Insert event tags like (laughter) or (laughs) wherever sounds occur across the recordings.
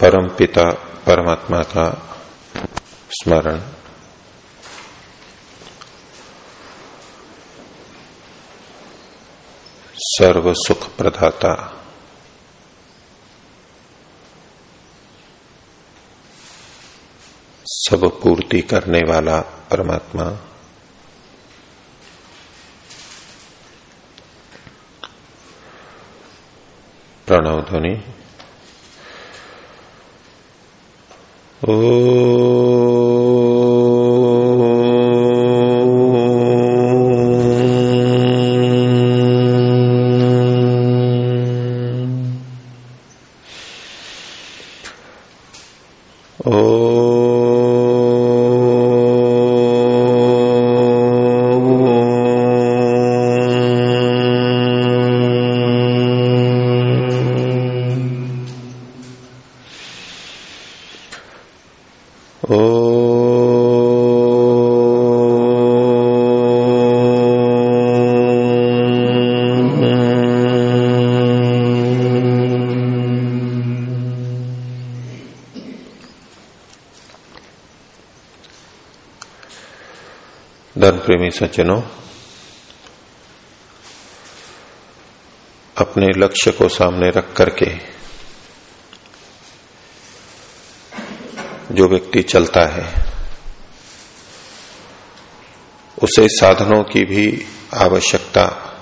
परम पिता, परमात्मा का स्मरण। सर्व सुख प्रदाता। सब पूर्ति करने वाला परमात्मा। प्रणव ध्वनि। ओ प्रेमी सज्जनों, अपने लक्ष्य को सामने रख करके जो व्यक्ति चलता है, उसे साधनों की भी आवश्यकता,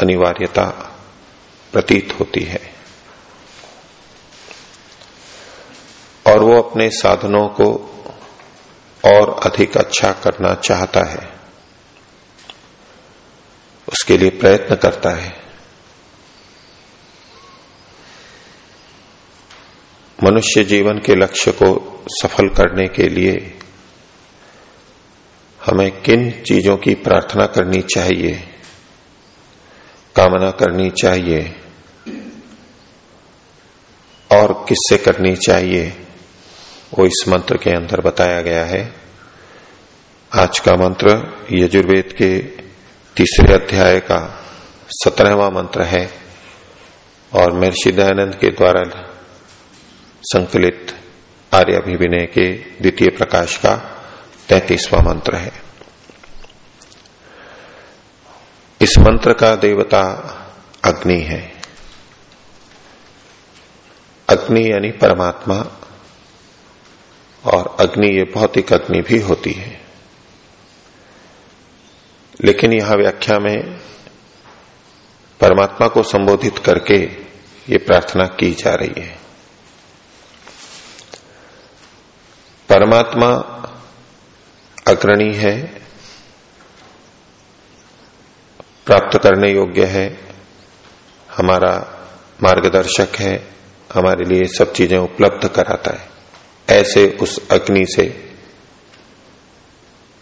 अनिवार्यता प्रतीत होती है। और वो अपने साधनों को और अधिक अच्छा करना चाहता है। उसके लिए प्रयत्न करता है। मनुष्य जीवन के लक्ष्य को सफल करने के लिए हमें किन चीज़ों की प्रार्थना करनी चाहिए, कामना करनी चाहिए, और किससे करनी चाहिए, वो इस मंत्र के अंदर बताया गया है। आज का मंत्र यजुर्वेद के तीसरे अध्याय का सत्रहवा मंत्र है और महर्षि दयानंद के द्वारा संकलित आर्य अभिविनय के द्वितीय प्रकाश का तैतीसवां मंत्र है। इस मंत्र का देवता अग्नि है। अग्नि यानी परमात्मा और अग्नि ये भौतिक अग्नि भी होती है। लेकिन यहाँ व्याख्या में परमात्मा को संबोधित करके ये प्रार्थना की जा रही है। परमात्मा अग्रणी है, प्राप्त करने योग्य है, हमारा मार्गदर्शक है, हमारे लिए सब चीज़ें उपलब्ध कराता है। ऐसे उस अग्नि से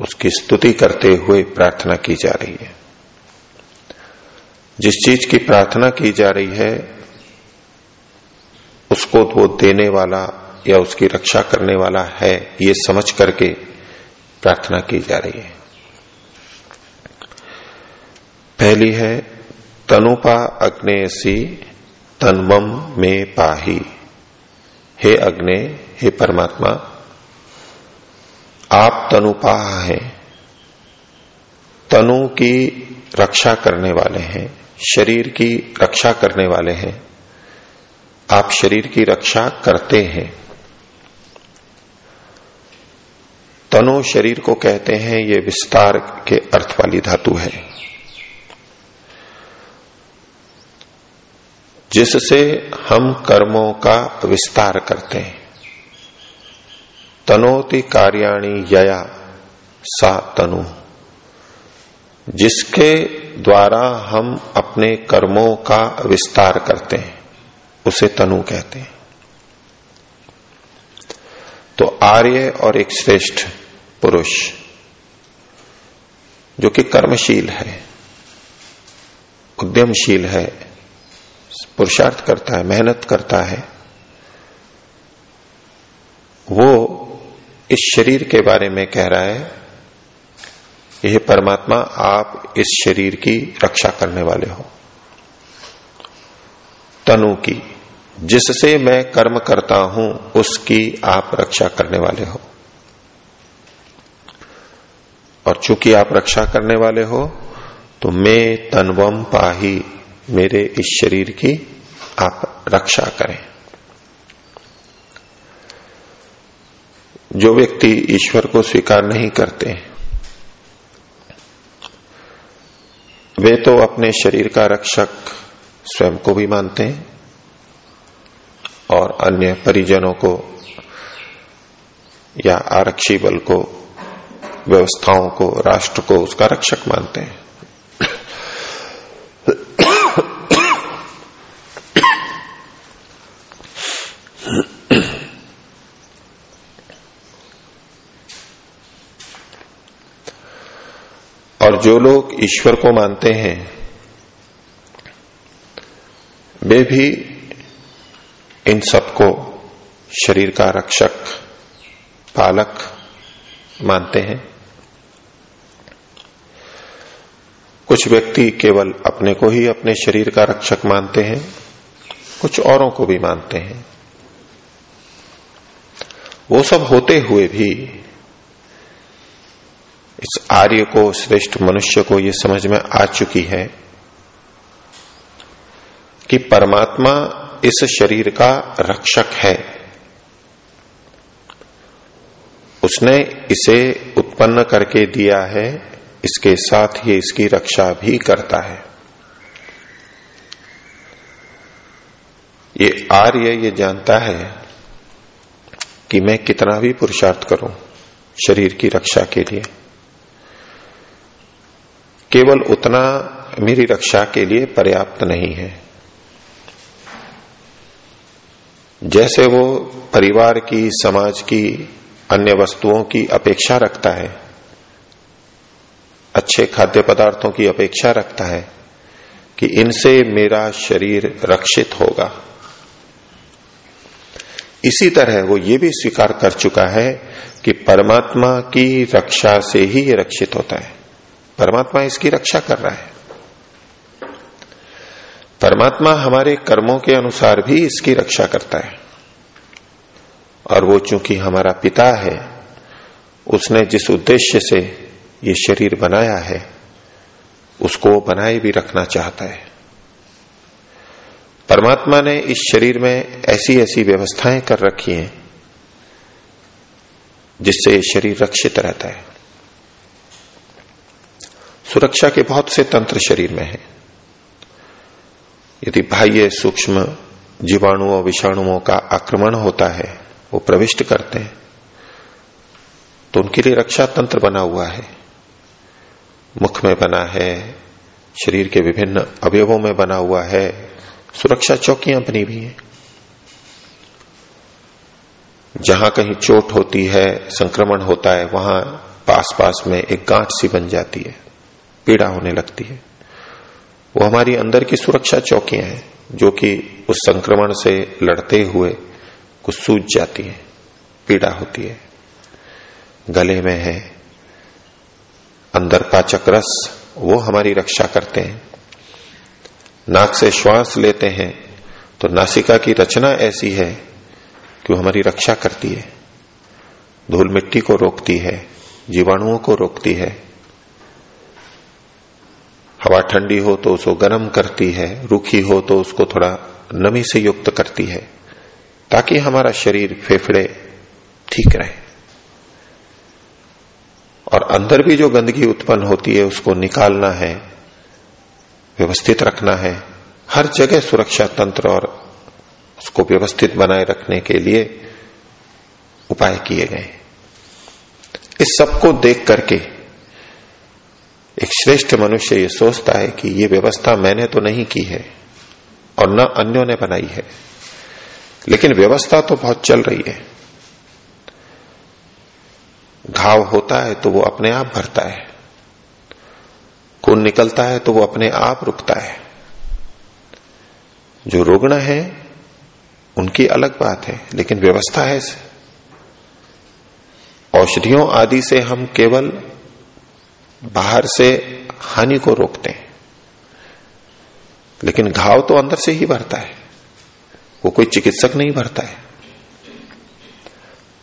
उसकी स्तुति करते हुए प्रार्थना की जा रही है। जिस चीज़ की प्रार्थना की जा रही है, उसको वो देने वाला या उसकी रक्षा करने वाला है, ये समझ करके प्रार्थना की जा रही है। पहली है, तनुपा अग्नेसी तनवम में पाही। हे अग्ने, हे परमात्मा आप तनुपा हैं। तनु की रक्षा करने वाले हैं, शरीर की रक्षा करने वाले हैं। आप शरीर की रक्षा करते हैं। तनु शरीर को कहते हैं, ये विस्तार के अर्थ वाली धातु है। जिससे हम कर्मों का विस्तार करते हैं। तनोति कार्याणी यया, सा तनु। जिसके द्वारा हम अपने कर्मों का विस्तार करते हैं, उसे तनु कहते हैं। तो आर्य और एक श्रेष्ठ पुरुष, जो कि कर्मशील है, उद्यमशील है, पुरुषार्थ करता है, मेहनत करता है, वो इस शरीर के बारे में कह रहा है, यह परमात्मा आप इस शरीर की रक्षा करने वाले हो। तनु की, जिससे मैं कर्म करता हूँ, उसकी आप रक्षा करने वाले हो। और चूँकि आप रक्षा करने वाले हो तो मैं तनवम पाही मेरे इस शरीर की आप रक्षा करें। जो व्यक्ति ईश्वर को स्वीकार नहीं करते। वे तो अपने शरीर का रक्षक स्वयं को भी मानते हैं और अन्य परिजनों को या आरक्षी बल को, व्यवस्थाओं को, राष्ट्र को उसका रक्षक मानते हैं। और जो लोग ईश्वर को मानते हैं, वे भी इन सबको शरीर का रक्षक, पालक मानते हैं। कुछ व्यक्ति केवल अपने को ही अपने शरीर का रक्षक मानते हैं, कुछ औरों को भी मानते हैं। वो सब होते हुए भी इस आर्य को, श्रेष्ठ मनुष्य को ये समझ में आ चुकी है कि परमात्मा इस शरीर का रक्षक है। उसने इसे उत्पन्न करके दिया है, इसके साथ ये इसकी रक्षा भी करता है। ये आर्य ये जानता है कि मैं कितना भी पुरुषार्थ करूँ शरीर की रक्षा के लिए। केवल उतना मेरी रक्षा के लिए पर्याप्त नहीं है। जैसे वो परिवार की, समाज की, अन्य वस्तुओं की अपेक्षा रखता है, अच्छे खाद्य पदार्थों की अपेक्षा रखता है कि इनसे मेरा शरीर रक्षित होगा। इसी तरह वो ये भी स्वीकार कर चुका है कि परमात्मा की रक्षा से ही ये रक्षित होता है। परमात्मा इसकी रक्षा कर रहा है। परमात्मा हमारे कर्मों के अनुसार भी इसकी रक्षा करता है। और वो चूँकि हमारा पिता है, उसने जिस उद्देश्य से ये शरीर बनाया है, उसको बनाए भी रखना चाहता है। परमात्मा ने इस शरीर में ऐसी ऐसी व्यवस्थाएँ कर रखी हैं, जिससे ये शरीर रक्षित रहता है। सुरक्षा के बहुत से तंत्र शरीर में है। यदि बाह्य सूक्ष्म जीवाणुओं, विषाणुओं का आक्रमण होता है, वो प्रविष्ट करते हैं तो उनके लिए रक्षा तंत्र बना हुआ है। मुख में बना है, शरीर के विभिन्न अवयवों में बना हुआ है, सुरक्षा चौकियाँ बनी हुई हैं। जहाँ कहीं चोट होती है, संक्रमण होता है, वहाँ पास पास में एक गांठ सी बन जाती है। पीड़ा होने लगती है। वो हमारी अंदर की सुरक्षा चौकियाँ हैं, जो कि उस संक्रमण से लड़ते हुए कुछ सूझ जाती है, पीड़ा होती है। गले में है, अंदर पाचक रस वो हमारी रक्षा करते हैं। नाक से श्वास लेते हैं तो नासिका की रचना ऐसी है कि वो हमारी रक्षा करती है। धूल मिट्टी को रोकती है, जीवाणुओं को रोकती है हवा ठंडी हो तो उसको गर्म करती है, रूखी हो तो उसको थोड़ा नमी से युक्त करती है, ताकि हमारा शरीर फेफड़े ठीक रहे। और अंदर भी जो गंदगी उत्पन्न होती है, उसको निकालना है, व्यवस्थित रखना है, हर जगह सुरक्षा तंत्र और उसको व्यवस्थित बनाए रखने के लिए उपाय किए गए। इस सबको देख करके एक श्रेष्ठ मनुष्य ये सोचता है कि ये व्यवस्था मैंने तो नहीं की है और न अन्यों ने बनाई है। लेकिन व्यवस्था तो बहुत चल रही है। घाव होता है तो वो अपने आप भरता है। खून निकलता है तो वो अपने आप रुकता है। जो रोगण है, उनकी अलग बात है, लेकिन व्यवस्था है। औषधियों आदि से हम केवल बाहर से हानि को रोकते हैं। लेकिन घाव तो अंदर से ही भरता है। वो कोई चिकित्सक नहीं भरता है।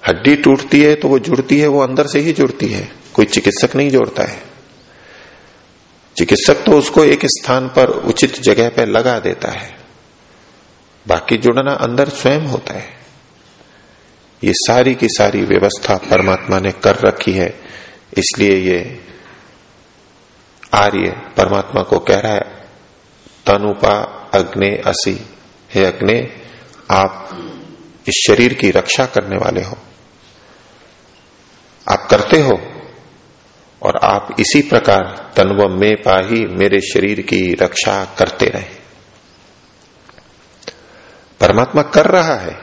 हड्डी टूटती है तो वो जुड़ती है, वो अंदर से ही जुड़ती है। कोई चिकित्सक नहीं जोड़ता है। चिकित्सक तो उसको एक स्थान पर उचित जगह पर लगा देता है। बाकी जुड़ना अंदर स्वयं होता है। ये सारी की सारी व्यवस्था परमात्मा ने कर रखी है। इसलिए ये आर्य परमात्मा को कह रहा है, तनुपा अग्नि असी। हे अग्नि, आप इस शरीर की रक्षा करने वाले हो। आप करते हो और आप इसी प्रकार तनव में पाही मेरे शरीर की रक्षा करते रहे। परमात्मा कर रहा है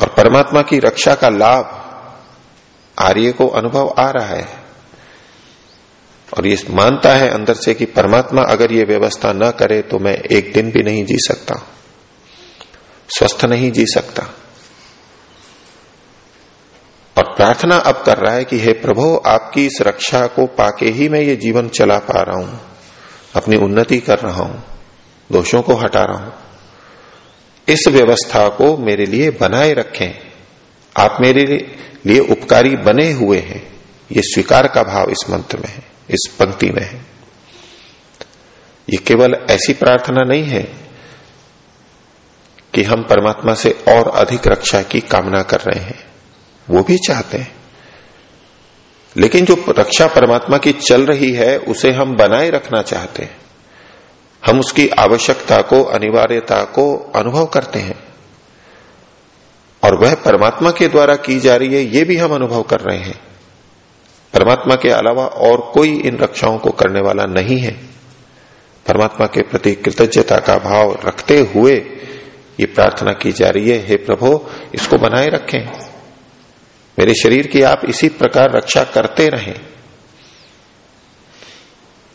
और परमात्मा की रक्षा का लाभ आर्य को अनुभव आ रहा है। और ये मानता है अंदर से कि परमात्मा अगर ये व्यवस्था न करे तो मैं एक दिन भी नहीं जी सकता। स्वस्थ नहीं जी सकता। और प्रार्थना अब कर रहा है कि हे प्रभु, आपकी इस रक्षा को पाके ही मैं ये जीवन चला पा रहा हूँ। अपनी उन्नति कर रहा हूँ, दोषों को हटा रहा हूँ। इस व्यवस्था को मेरे लिए बनाए रखें। आप मेरे लिए उपकारी बने हुए हैं। ये स्वीकार का भाव इस मंत्र में है। इस पंक्ति में। है ये केवल ऐसी प्रार्थना नहीं है कि हम परमात्मा से और अधिक रक्षा की कामना कर रहे हैं। वो भी चाहते हैं। लेकिन जो रक्षा परमात्मा की चल रही है, उसे हम बनाए रखना चाहते हैं। हम उसकी आवश्यकता को, अनिवार्यता को अनुभव करते हैं। और वह परमात्मा के द्वारा की जा रही है, ये भी हम अनुभव कर रहे हैं। परमात्मा के अलावा और कोई इन रक्षाओं को करने वाला नहीं है। परमात्मा के प्रति कृतज्ञता का भाव रखते हुए ये प्रार्थना की जा रही है, हे प्रभु, इसको बनाए रखें। मेरे शरीर की आप इसी प्रकार रक्षा करते रहें।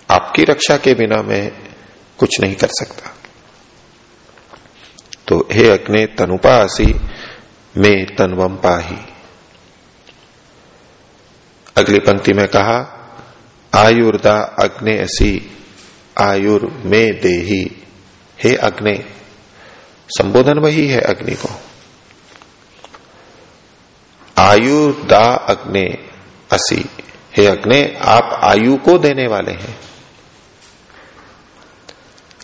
आपकी रक्षा के बिना मैं कुछ नहीं कर सकता। तो हे अग्नि तनुपासी, में तनवम पाही। अगली पंक्ति में कहा, आयुर्दा अग्नि ऐसी आयुर में देही। हे अग्नि, संबोधन वही है अग्नि को। आयुर्दा अग्नि असी। हे अग्नि, आप आयु को देने वाले हैं।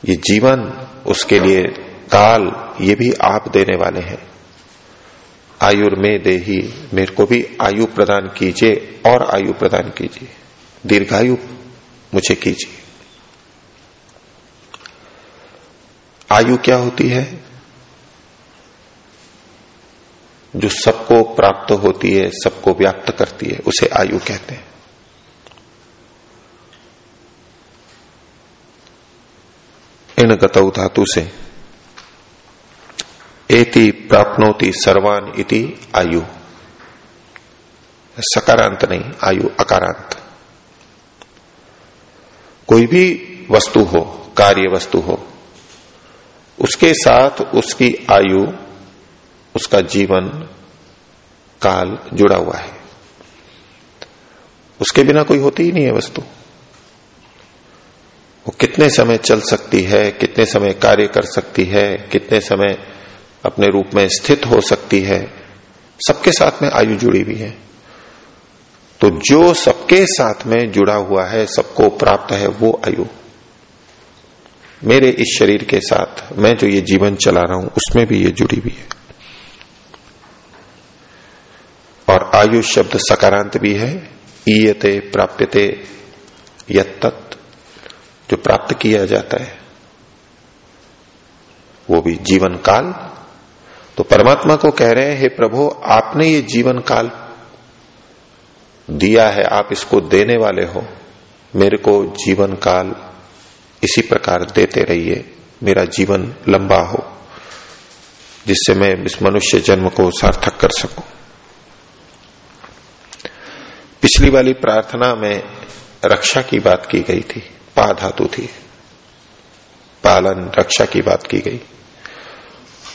ये जीवन, उसके लिए काल ये भी आप देने वाले हैं। आयुर्मे देही मेरे को भी आयु प्रदान कीजिए और आयु प्रदान कीजिए। दीर्घायु मुझे कीजिए। आयु क्या होती है? जो सबको प्राप्त होती है, सबको व्याप्त करती है, उसे आयु कहते हैं। इन गतौ धातु से एति प्राप्नोति सर्वान इति आयु। सकारांत नहीं, आयु अकारांत कोई भी वस्तु हो, कार्य वस्तु हो, उसके साथ उसकी आयु, उसका जीवन, काल जुड़ा हुआ है। उसके बिना कोई होती ही नहीं है वस्तु। वो कितने समय चल सकती है, कितने समय कार्य कर सकती है, कितने समय अपने रूप में स्थित हो सकती है, सबके साथ में आयु जुड़ी हुई है। तो जो सबके साथ में जुड़ा हुआ है, सबको प्राप्त है वो आयु। मेरे इस शरीर के साथ मैं जो ये जीवन चला रहा हूँ, उसमें भी ये जुड़ी हुई है। और आयु शब्द सकारांत भी है, ईयते प्राप्यते यत्त जो प्राप्त किया जाता है, वो भी जीवन काल तो परमात्मा को कह रहे हैं, हे प्रभु, आपने ये जीवन काल दिया है, आप इसको देने वाले हो। मेरे को जीवन काल इसी प्रकार देते रहिए, मेरा जीवन लंबा हो, जिससे मैं इस मनुष्य जन्म को सार्थक कर सकूँ। पिछली वाली प्रार्थना में रक्षा की बात की गई थी पा धातु थी। पालन, रक्षा की बात की गई।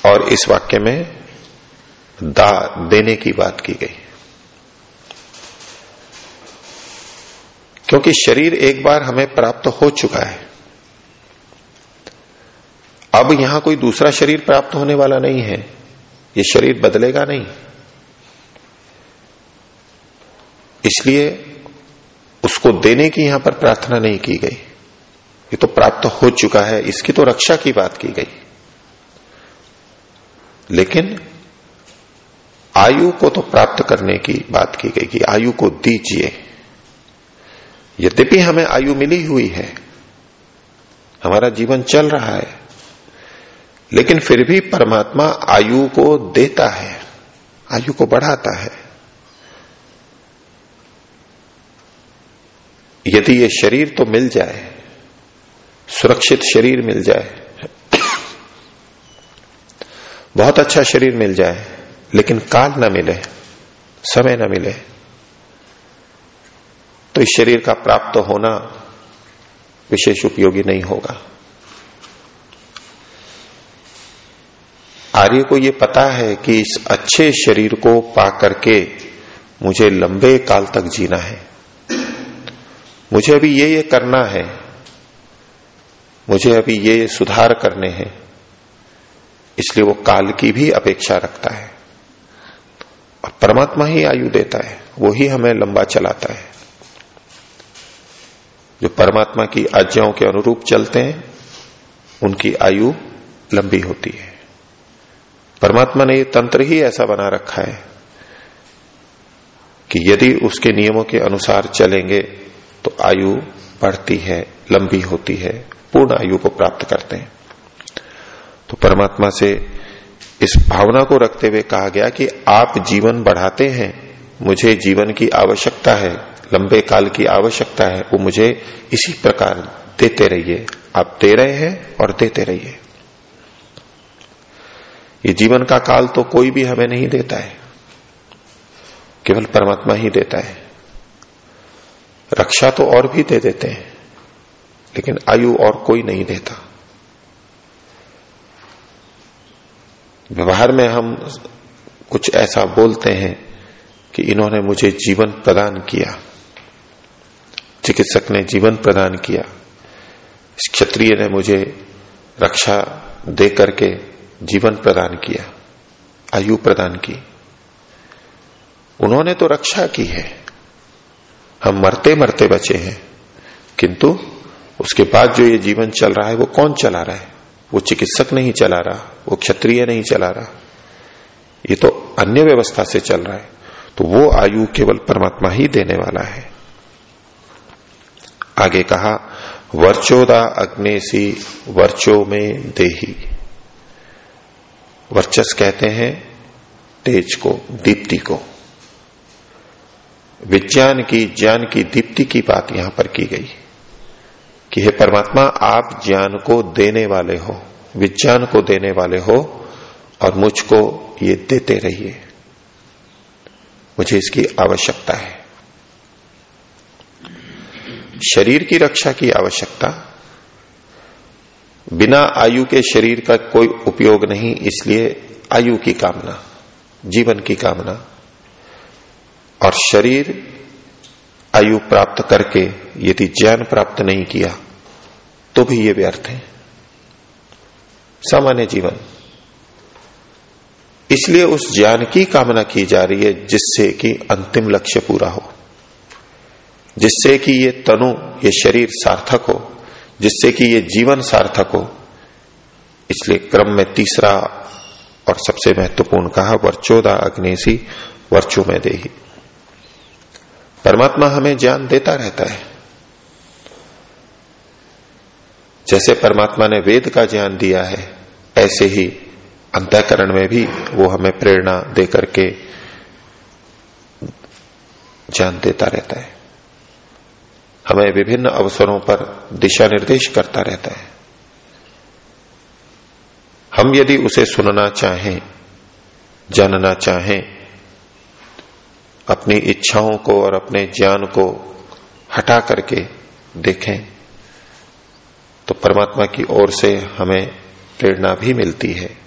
और इस वाक्य में दा देने की बात की गई। क्योंकि शरीर एक बार हमें प्राप्त हो चुका है। अब यहाँ कोई दूसरा शरीर प्राप्त होने वाला नहीं है। ये शरीर बदलेगा नहीं। इसलिए उसको देने की यहाँ पर प्रार्थना नहीं की गई। ये तो प्राप्त हो चुका है। इसकी तो रक्षा की बात की गई। लेकिन आयु को तो प्राप्त करने की बात की गई कि आयु को दीजिए। यद्यपि हमें आयु मिली हुई है, हमारा जीवन चल रहा है, लेकिन फिर भी परमात्मा आयु को देता है, आयु को बढ़ाता है। यदि ये शरीर तो मिल जाए, सुरक्षित शरीर मिल जाए बहुत अच्छा शरीर मिल जाए, लेकिन काल न मिले, समय न मिले तो इस शरीर का प्राप्त होना विशेष उपयोगी नहीं होगा। आर्य को यह पता है कि इस अच्छे शरीर को पा करके मुझे लंबे काल तक जीना है। मुझे अभी ये ये करना है। मुझे अभी ये ये सुधार करने हैं। इसलिए वो काल की भी अपेक्षा रखता है। और परमात्मा ही आयु देता है, वो ही हमें लंबा चलाता है। जो परमात्मा की आज्ञाओं के अनुरूप चलते हैं, उनकी आयु लंबी होती है। परमात्मा ने ये तंत्र ही ऐसा बना रखा है कि यदि उसके नियमों के अनुसार चलेंगे तो आयु बढ़ती है, लंबी होती है, पूर्ण आयु को प्राप्त करते हैं। तो परमात्मा से इस भावना को रखते हुए कहा गया कि आप जीवन बढ़ाते हैं, मुझे जीवन की आवश्यकता है, लंबे काल की आवश्यकता है, वो मुझे इसी प्रकार देते रहिए। आप दे रहे हैं और देते रहिए। ये जीवन का काल तो कोई भी हमें नहीं देता है, केवल परमात्मा ही देता है। रक्षा तो और भी दे देते हैं, लेकिन आयु और कोई नहीं देता। व्यवहार में हम कुछ ऐसा बोलते हैं कि इन्होंने मुझे जीवन प्रदान किया। चिकित्सक ने जीवन प्रदान किया। क्षत्रिय ने मुझे रक्षा दे करके जीवन प्रदान किया, आयु प्रदान की। उन्होंने तो रक्षा की है। हम मरते मरते बचे हैं। किंतु उसके बाद जो ये जीवन चल रहा है, वो कौन चला रहा है? वो चिकित्सक नहीं चला रहा, वो क्षत्रिय नहीं चला रहा। ये तो अन्य व्यवस्था से चल रहा है। तो वो आयु केवल परमात्मा ही देने वाला है। आगे कहा वर्चोदा अग्नेसी वर्चो में देही। वर्चस कहते हैं, तेज को, दीप्ति को। विज्ञान की, ज्ञान की दीप्ति की बात यहाँ पर की गई। कि हे परमात्मा, आप ज्ञान को देने वाले हो, विज्ञान को देने वाले हो, और मुझको ये देते रहिए। मुझे इसकी आवश्यकता है। शरीर की रक्षा की आवश्यकता। बिना आयु के शरीर का कोई उपयोग नहीं, इसलिए आयु की कामना, जीवन की कामना। और शरीर आयु प्राप्त करके यदि ज्ञान प्राप्त नहीं किया तो भी ये व्यर्थ है। सामान्य जीवन। इसलिए उस ज्ञान की कामना की जा रही है जिससे कि अंतिम लक्ष्य पूरा हो। जिससे कि ये तनु, ये शरीर सार्थक हो। जिससे कि ये जीवन सार्थक हो। इसलिए क्रम में तीसरा और सबसे महत्वपूर्ण कहा, वर्चोदा अग्नेसी वर्चो में दे परमात्मा हमें ज्ञान देता रहता है। जैसे परमात्मा ने वेद का ज्ञान दिया है, ऐसे ही अंतकरण में भी वो हमें प्रेरणा दे करके ज्ञान देता रहता है। हमें विभिन्न अवसरों पर दिशा निर्देश करता रहता है। हम यदि उसे सुनना चाहें, जानना चाहें, अपनी इच्छाओं को और अपने ज्ञान को हटा करके देखें तो परमात्मा की ओर से हमें प्रेरणा भी मिलती है।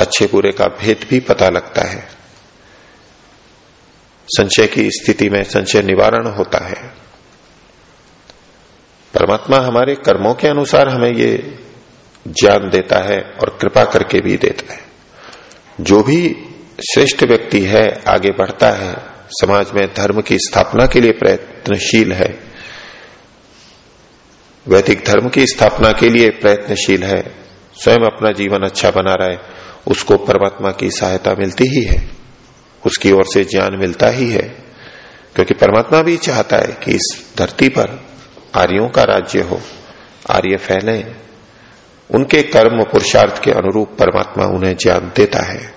अच्छे बुरे का भेद भी पता लगता है। संशय की स्थिति में संशय निवारण होता है। परमात्मा हमारे कर्मों के अनुसार हमें ये ज्ञान देता है और कृपा करके भी देता है। जो भी श्रेष्ठ व्यक्ति है, आगे बढ़ता है। समाज में धर्म की स्थापना के लिए प्रयत्नशील है। वैदिक धर्म की स्थापना के लिए प्रयत्नशील है, स्वयं अपना जीवन अच्छा बना रहा है, उसको परमात्मा की सहायता मिलती ही है, उसकी ओर से ज्ञान मिलता ही है, क्योंकि परमात्मा भी चाहता है कि इस धरती पर आर्यों का राज्य हो, आर्य फैले, उनके कर्म पुरुषार्थ के अनुरूप परमात्मा उन्हें ज्ञान देता है।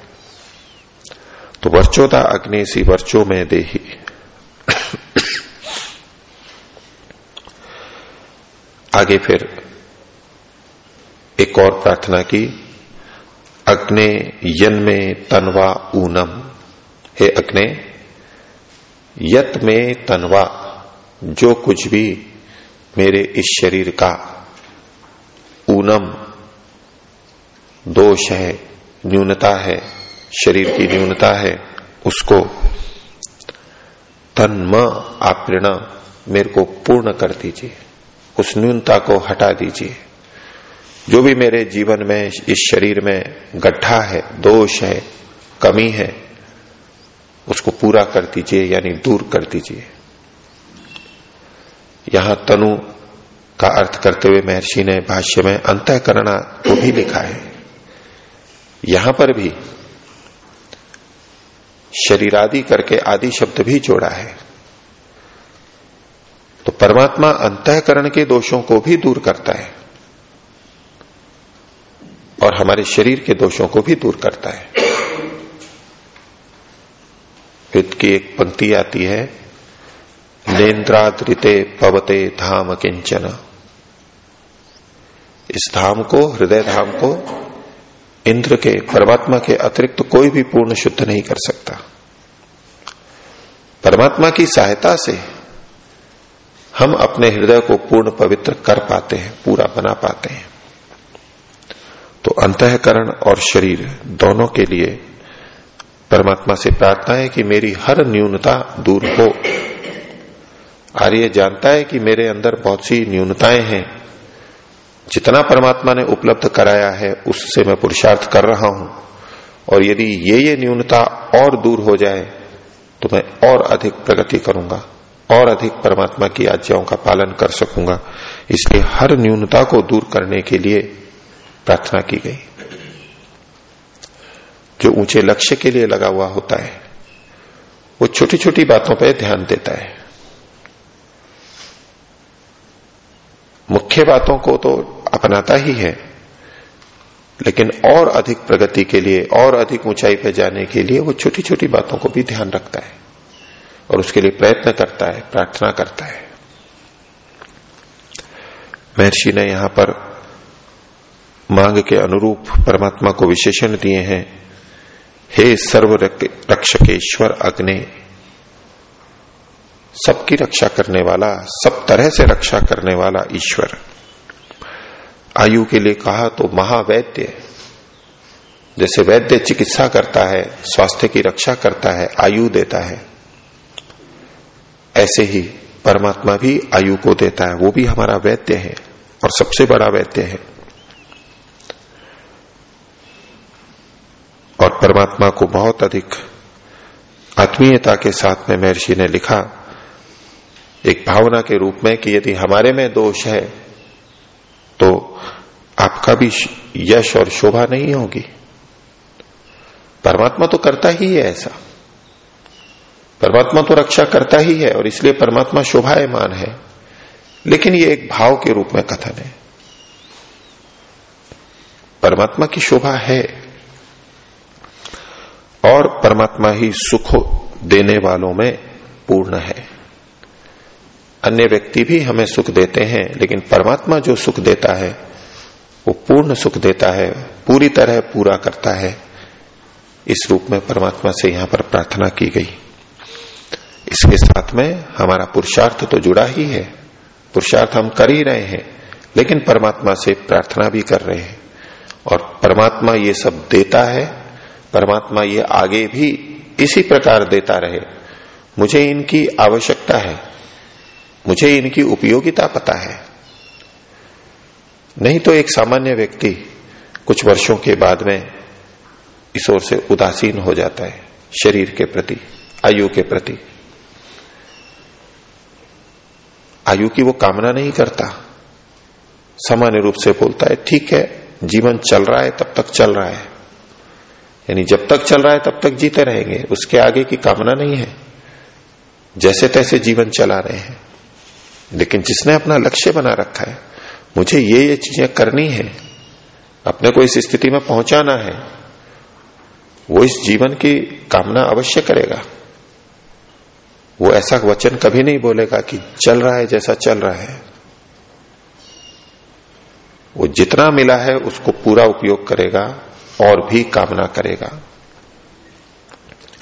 तो वर्चोदा अग्नि सी वर्चो में दे आगे फिर एक और प्रार्थना की, अग्ने यन में तनवा ऊनम। हे अग्ने, यत में तनवा, जो कुछ भी मेरे इस शरीर का ऊनम, दोष है, न्यूनता है, शरीर की न्यूनता है, उसको तन्म म आपृण मेरे को पूर्ण कर दीजिए। उस न्यूनता को हटा दीजिए। जो भी मेरे जीवन में, इस शरीर में गड्ढा है, दोष है, कमी है, उसको पूरा कर दीजिए, यानी दूर कर दीजिए। यहाँ तनु का अर्थ करते हुए महर्षि ने भाष्य में अंतकरणा को भी लिखा है। यहाँ पर भी शरीरादि करके आदि शब्द भी जोड़ा है। तो परमात्मा अंतकरण के दोषों को भी दूर करता है और हमारे शरीर के दोषों को भी दूर करता है। वेद की एक पंक्ति आती है, नेन्द्राद्रिते पवते धाम किंचन। इस धाम को, हृदय धाम को, इंद्र के, परमात्मा के अतिरिक्त तो कोई भी पूर्ण शुद्ध नहीं कर सकता। परमात्मा की सहायता से हम अपने हृदय को पूर्ण पवित्र कर पाते हैं, पूरा बना पाते हैं। तो अंतकरण और शरीर दोनों के लिए परमात्मा से प्रार्थना है कि मेरी हर न्यूनता दूर हो। आर्य जानता है कि मेरे अंदर बहुत सी न्यूनताएँ हैं। जितना परमात्मा ने उपलब्ध कराया है, उससे मैं पुरुषार्थ कर रहा हूँ। और यदि ये ये न्यूनता और दूर हो जाए तो मैं और अधिक प्रगति करूँगा। और अधिक परमात्मा की आज्ञाओं का पालन कर सकूँगा। इसलिए हर न्यूनता को दूर करने के लिए प्रार्थना की गई। जो ऊँचे लक्ष्य के लिए लगा हुआ होता है, वो छोटी छोटी बातों पर ध्यान देता है। मुख्य बातों को तो अपनाता ही है, लेकिन और अधिक प्रगति के लिए, और अधिक ऊंचाई पर जाने के लिए वो छोटी छोटी बातों को भी ध्यान रखता है। और उसके लिए प्रयत्न करता है, प्रार्थना करता है। महर्षि ने यहाँ पर मांग के अनुरूप परमात्मा को विशेषण दिए हैं, हे सर्व रक्षकेश्वर अग्नि, सबकी रक्षा करने वाला, सब तरह से रक्षा करने वाला ईश्वर, आयु के लिए कहा तो महावैद्य, जैसे वैद्य चिकित्सा करता है, स्वास्थ्य की रक्षा करता है, आयु देता है ऐसे ही परमात्मा भी आयु को देता है, वो भी हमारा वैद्य है और सबसे बड़ा वैद्य है। और परमात्मा को बहुत अधिक आत्मीयता के साथ में महर्षि ने लिखा, एक भावना के रूप में कि यदि हमारे में दोष है तो आपका भी यश और शोभा नहीं होगी। परमात्मा तो करता ही है ऐसा। परमात्मा तो रक्षा करता ही है और इसलिए परमात्मा शोभायमान है। लेकिन ये एक भाव के रूप में कथन है। परमात्मा की शोभा है और परमात्मा ही सुख देने वालों में पूर्ण है। अन्य व्यक्ति भी हमें सुख देते हैं, लेकिन परमात्मा जो सुख देता है, वो पूर्ण सुख देता है, पूरी तरह पूरा करता है। इस रूप में परमात्मा से यहाँ पर प्रार्थना की गई। इसके साथ में हमारा पुरुषार्थ तो जुड़ा ही है। पुरुषार्थ हम कर ही रहे हैं, लेकिन परमात्मा से प्रार्थना भी कर रहे हैं। और परमात्मा ये सब देता है, परमात्मा ये आगे भी इसी प्रकार देता रहे। मुझे इनकी आवश्यकता है, मुझे इनकी उपयोगिता पता है। नहीं तो एक सामान्य व्यक्ति कुछ वर्षों के बाद में इस ओर से उदासीन हो जाता है, शरीर के प्रति, आयु के प्रति। आयु की वो कामना नहीं करता। सामान्य रूप से बोलता है, ठीक है, जीवन चल रहा है, तब तक चल रहा है। यानी जब तक चल रहा है, तब तक जीते रहेंगे, उसके आगे की कामना नहीं है। जैसे तैसे जीवन चला रहे हैं। लेकिन जिसने अपना लक्ष्य बना रखा है, मुझे ये ये चीज़ें करनी है। अपने को इस स्थिति में पहुंचाना है। वो इस जीवन की कामना अवश्य करेगा। वो ऐसा वचन कभी नहीं बोलेगा कि चल रहा है जैसा चल रहा है। वो जितना मिला है उसको पूरा उपयोग करेगा और भी कामना करेगा।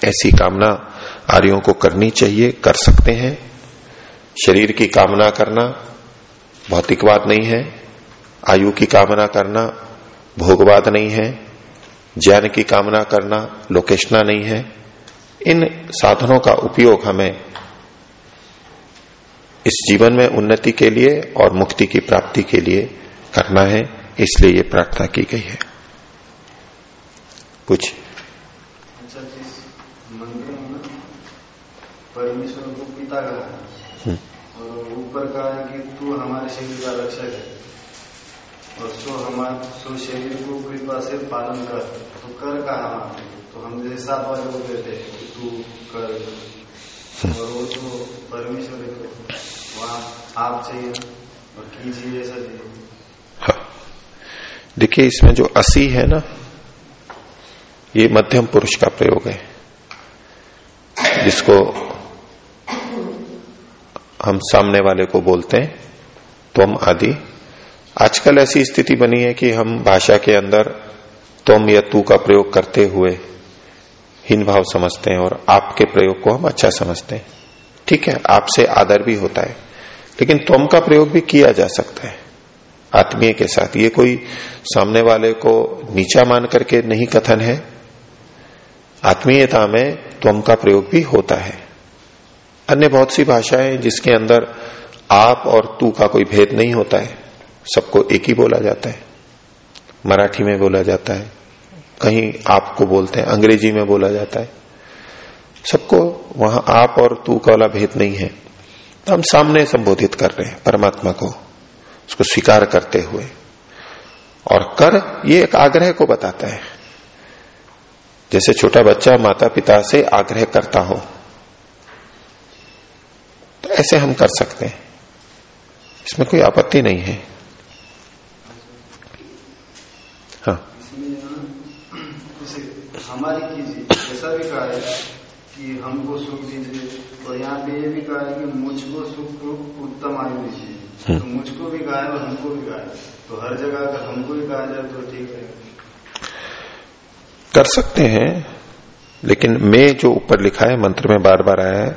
ऐसी कामना आर्यों को करनी चाहिए, कर सकते हैं। शरीर की कामना करना भौतिकवाद नहीं है। आयु की कामना करना भोगवाद नहीं है। ज्ञान की कामना करना लोकेशना नहीं है। इन साधनों का उपयोग हमें इस जीवन में उन्नति के लिए और मुक्ति की प्राप्ति के लिए करना है इसलिए ये प्रार्थना की गई है। कुछ। अच्छा परमेश्वर को पिता का और ऊपर है कि तू हमारे शरीर का रक्षक है और सो हमारे सो शरीर को कृपा से पालन कर तो कर का हमारे तो हम जैसे वाले को हैं कि तू कर और वो तो परमेश्वर है तो वहाँ आप चाहिए और कीजिए ऐसा हाँ। देखिए इसमें जो असी है ना ये मध्यम पुरुष का प्रयोग है जिसको हम सामने वाले को बोलते हैं तुम आदि। आजकल ऐसी स्थिति बनी है कि हम भाषा के अंदर तुम या तू का प्रयोग करते हुए हीन भाव समझते हैं और आपके प्रयोग को हम अच्छा समझते हैं। ठीक है, आपसे आदर भी होता है, लेकिन तुम का प्रयोग भी किया जा सकता है। आत्मीय के साथ, ये कोई सामने वाले को नीचा मान करके नहीं कथन है। आत्मीयता में त्वम का प्रयोग भी होता है। अन्य बहुत सी भाषाएँ जिसके अंदर आप और तू का कोई भेद नहीं होता है, सबको एक ही बोला जाता है। मराठी में बोला जाता है। कहीं आपको बोलते हैं, अंग्रेज़ी में बोला जाता है। सबको वहाँ आप और तू का वाला भेद नहीं है। तो हम सामने संबोधित कर रहे हैं, परमात्मा को, उसको स्वीकार करते हुए। और कर, ये एक आग्रह को बताता है। जैसे छोटा बच्चा माता पिता से आग्रह करता हो तो ऐसे हम कर सकते हैं। इसमें कोई आपत्ति नहीं है। हाँ। हमारी कीजिए ऐसा भी कहा है कि हमको सुख दीजिए। और यहाँ पे ये भी कहा है कि मुझको सुख उत्तम आयु दीजिए। तो मुझको भी कहा है और हमको भी कहा है। तो हर जगह अगर हमको भी कहा जाए तो ठीक है। कर सकते हैं लेकिन मैं जो ऊपर लिखा है मंत्र में बार बार आया है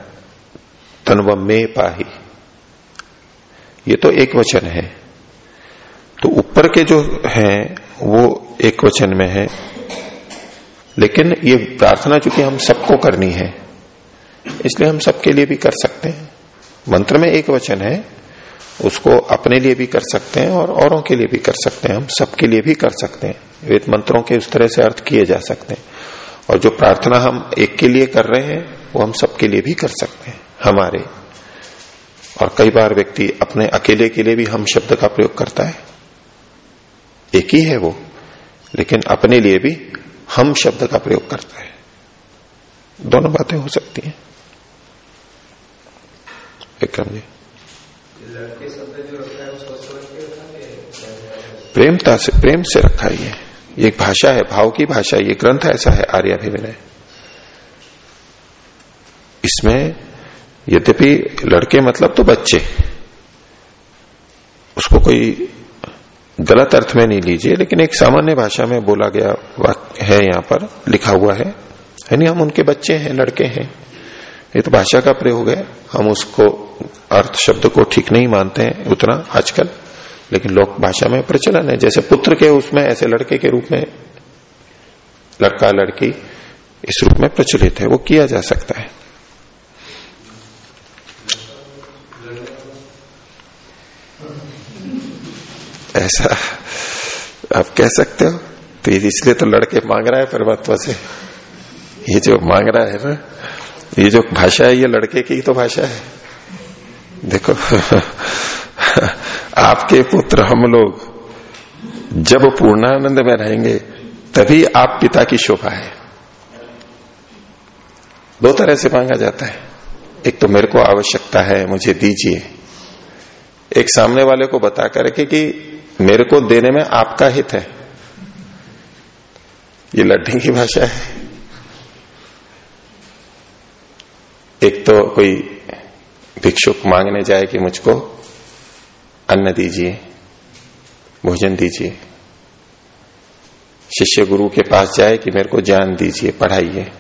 तनव में पाही। ये तो एक वचन है। तो ऊपर के जो हैं वो एक वचन में है। लेकिन ये प्रार्थना चूँकि हम सबको करनी है, इसलिए हम सबके लिए भी कर सकते हैं। मंत्र में एक वचन है, उसको अपने लिए भी कर सकते हैं और औरों के लिए भी कर सकते हैं, हम सबके लिए भी कर सकते हैं। वेद मंत्रों के उस तरह से अर्थ किए जा सकते हैं। और जो प्रार्थना हम एक के लिए कर रहे हैं, वो हम सबके लिए भी कर सकते हैं, हमारे। और कई बार व्यक्ति अपने अकेले के लिए भी हम शब्द का प्रयोग करता है। एक ही है वो, लेकिन अपने लिए भी हम शब्द का प्रयोग करता है। दोनों बातें हो सकती हैं। विक्रम जी। प्रेमता से, प्रेम से रखा ये एक भाषा है, भाव की भाषा ये ग्रंथ ऐसा है आर्याभिविनय इसमें यद्यपि लड़के मतलब तो बच्चे, उसको कोई गलत अर्थ में नहीं लीजिए, लेकिन एक सामान्य भाषा में बोला गया है यहाँ पर, लिखा हुआ है। यानी हम उनके बच्चे हैं, लड़के हैं। ये तो भाषा का प्रयोग है। हम उसको अर्थ शब्द को ठीक नहीं मानते हैं उतना आजकल, लेकिन लोक भाषा में प्रचलन है। जैसे पुत्र के उसमें, ऐसे लड़के के रूप में लड़का लड़की इस रूप में प्रचलित है। वो किया जा सकता है। ऐसा आप कह सकते हो? तो इसलिए तो लड़के मांग रहा है परमात्मा से। ये जो मांग रहा है ना, ये जो भाषा है, ये लड़के की तो भाषा है। देखो, (laughs) आपके पुत्र हम लोग जब पूर्णानंद में रहेंगे, तभी आप पिता की शोभा है। दो तरह से मांगा जाता है। एक तो मेरे को आवश्यकता है, मुझे दीजिए। एक सामने वाले को बता करके कि मेरे को देने में आपका हित है। ये लड्ढी की भाषा है। एक तो कोई भिक्षुक मांगने जाए कि मुझको अन्न दीजिए, भोजन दीजिए, शिष्य गुरु के पास जाए कि मेरे को ज्ञान दीजिए, पढ़ाइए,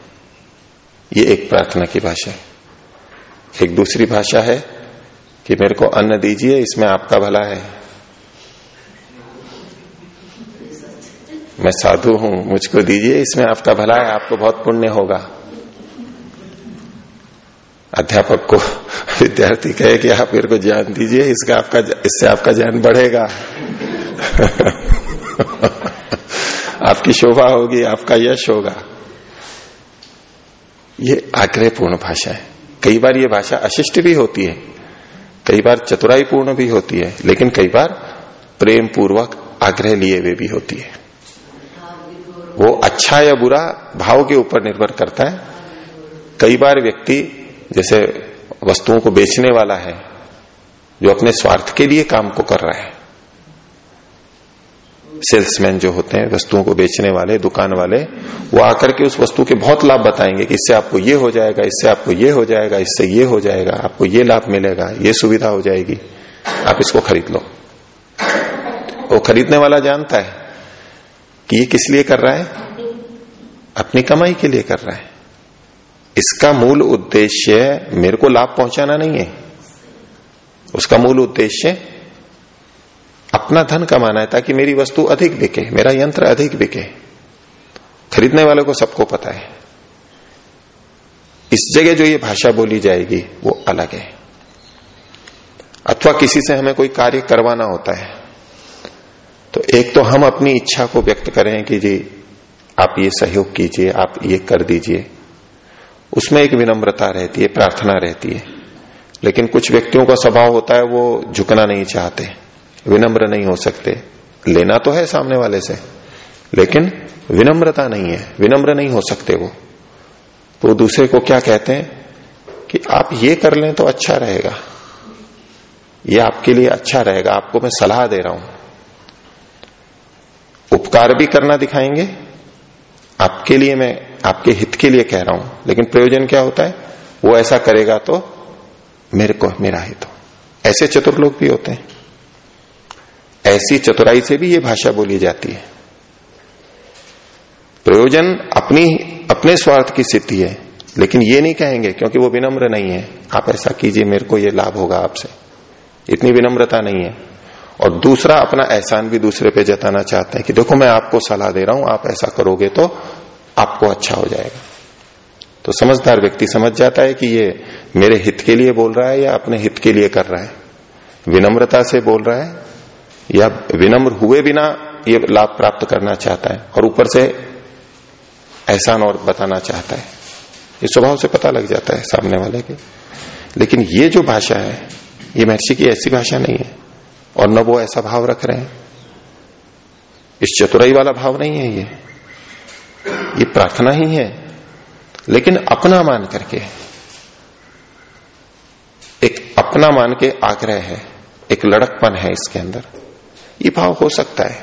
ये एक प्रार्थना की भाषा है। एक दूसरी भाषा है कि मेरे को अन्न दीजिए, इसमें आपका भला है। मैं साधु हूँ, मुझको दीजिए, इसमें आपका भला है, आपको बहुत पुण्य होगा। अध्यापक को (laughs) विद्यार्थी कहे कि आप मेरे को ज्ञान दीजिए, इसका आपका इससे आपका ज्ञान बढ़ेगा। (laughs) आपकी शोभा होगी, आपका यश होगा। ये आग्रहपूर्ण भाषा है। कई बार ये भाषा अशिष्ट भी होती है, कई बार चतुराई पूर्ण भी होती है, लेकिन कई बार प्रेम पूर्वक आग्रह लिए हुए भी होती है। वो अच्छा या बुरा भाव के ऊपर निर्भर करता है। कई बार व्यक्ति जैसे वस्तुओं को बेचने वाला है, जो अपने स्वार्थ के लिए काम को कर रहा है। सेल्समैन जो होते हैं, वस्तुओं को बेचने वाले, दुकान वाले, वो आकर के उस वस्तु के बहुत लाभ बताएँगे कि इससे आपको ये हो जाएगा, इससे आपको ये हो जाएगा, इससे ये हो जाएगा, आपको ये लाभ मिलेगा, ये सुविधा हो जाएगी। आप इसको खरीद लो। वो खरीदने वाला जानता है। कि ये किस लिए कर रहा है? अपनी कमाई के लिए कर रहा है। इसका मूल उद्देश्य मेरे को लाभ पहुंचाना नहीं है। उसका मूल उद्देश्य अपना धन कमाना है ताकि मेरी वस्तु अधिक बिके, मेरा यंत्र अधिक बिके। खरीदने वाले को सबको पता है। इस जगह जो ये भाषा बोली जाएगी, वो अलग है। अथवा किसी से हमें कोई कार्य करवाना होता है। एक तो हम अपनी इच्छा को व्यक्त करें कि जी, आप ये सहयोग कीजिए, आप ये कर दीजिए। उसमें एक विनम्रता रहती है, प्रार्थना रहती है। लेकिन कुछ व्यक्तियों का स्वभाव होता है, वो झुकना नहीं चाहते, विनम्र नहीं हो सकते। लेना तो है सामने वाले से, लेकिन विनम्रता नहीं है, विनम्र नहीं हो सकते वो। तो दूसरे को क्या कहते हैं कि आप ये कर लें तो अच्छा रहेगा। ये आपके लिए अच्छा रहेगा, आपको मैं सलाह दे रहा हूँ। उपकार भी करना दिखाएँगे। आपके लिए मैं, आपके हित के लिए कह रहा हूँ। लेकिन प्रयोजन क्या होता है? वो ऐसा करेगा तो मेरे को, मेरा हित हो। ऐसे चतुर लोग भी होते हैं। ऐसी चतुराई से भी ये भाषा बोली जाती है। प्रयोजन अपनी, अपने स्वार्थ की स्थिति है। लेकिन ये नहीं कहेंगे, क्योंकि वो विनम्र नहीं है। आप ऐसा कीजिए, मेरे को ये लाभ होगा आपसे। इतनी विनम्रता नहीं है। और दूसरा अपना एहसान भी दूसरे पे जताना चाहते हैं कि देखो मैं आपको सलाह दे रहा हूँ, आप ऐसा करोगे तो आपको अच्छा हो जाएगा। तो समझदार व्यक्ति समझ जाता है कि ये मेरे हित के लिए बोल रहा है या अपने हित के लिए कर रहा है। विनम्रता से बोल रहा है या विनम्र हुए बिना ये लाभ प्राप्त करना चाहता है और ऊपर से एहसान और बताना चाहता है। ये स्वभाव से पता लग जाता है सामने वाले के। लेकिन ये जो भाषा है, ये महर्षि की ऐसी भाषा नहीं है। और न वो ऐसा भाव रख रहे हैं। इस चतुराई वाला भाव नहीं है ये। ये प्रार्थना ही है, लेकिन अपना मान करके। एक अपना मान के आग्रह है, एक लड़कपन है इसके अंदर। ये भाव हो सकता है।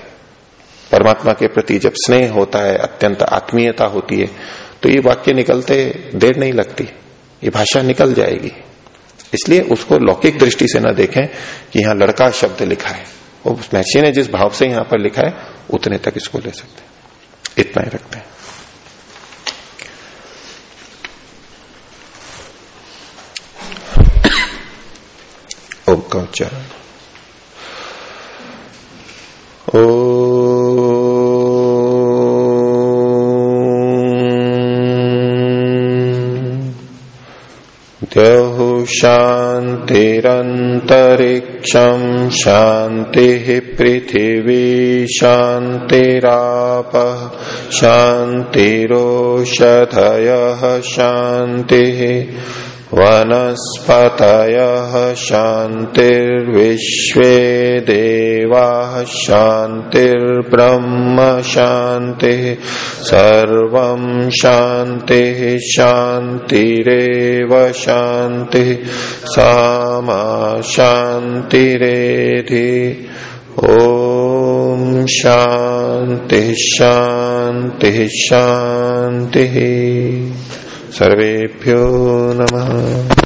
परमात्मा के प्रति जब स्नेह होता है, अत्यंत आत्मीयता होती है तो ये वाक्य निकलते देर नहीं लगती, ये भाषा निकल जाएगी। इसलिए उसको लौकिक दृष्टि से ना देखें कि यहाँ लड़का शब्द लिखा है। और उस महर्षि ने जिस भाव से यहाँ पर लिखा है, उतने तक इसको ले सकते हैं। इतना ही रखते हैं। ओम का उच्चारण शान्तिरन्तरिक्षम् शान्तिः पृथिवी शांतिराप शान्तिरोषधयः शान्तिः वनस्पतयः शान्तिर्विश्वे देवाः शान्तिर्ब्रह्म शान्तिः सर्वं शान्तिः शान्तिरेव शान्तिः सामा शान्तिरेधि। ॐ शान्तिः शान्तिः शान्तिः। सर्वेभ्यो नमः।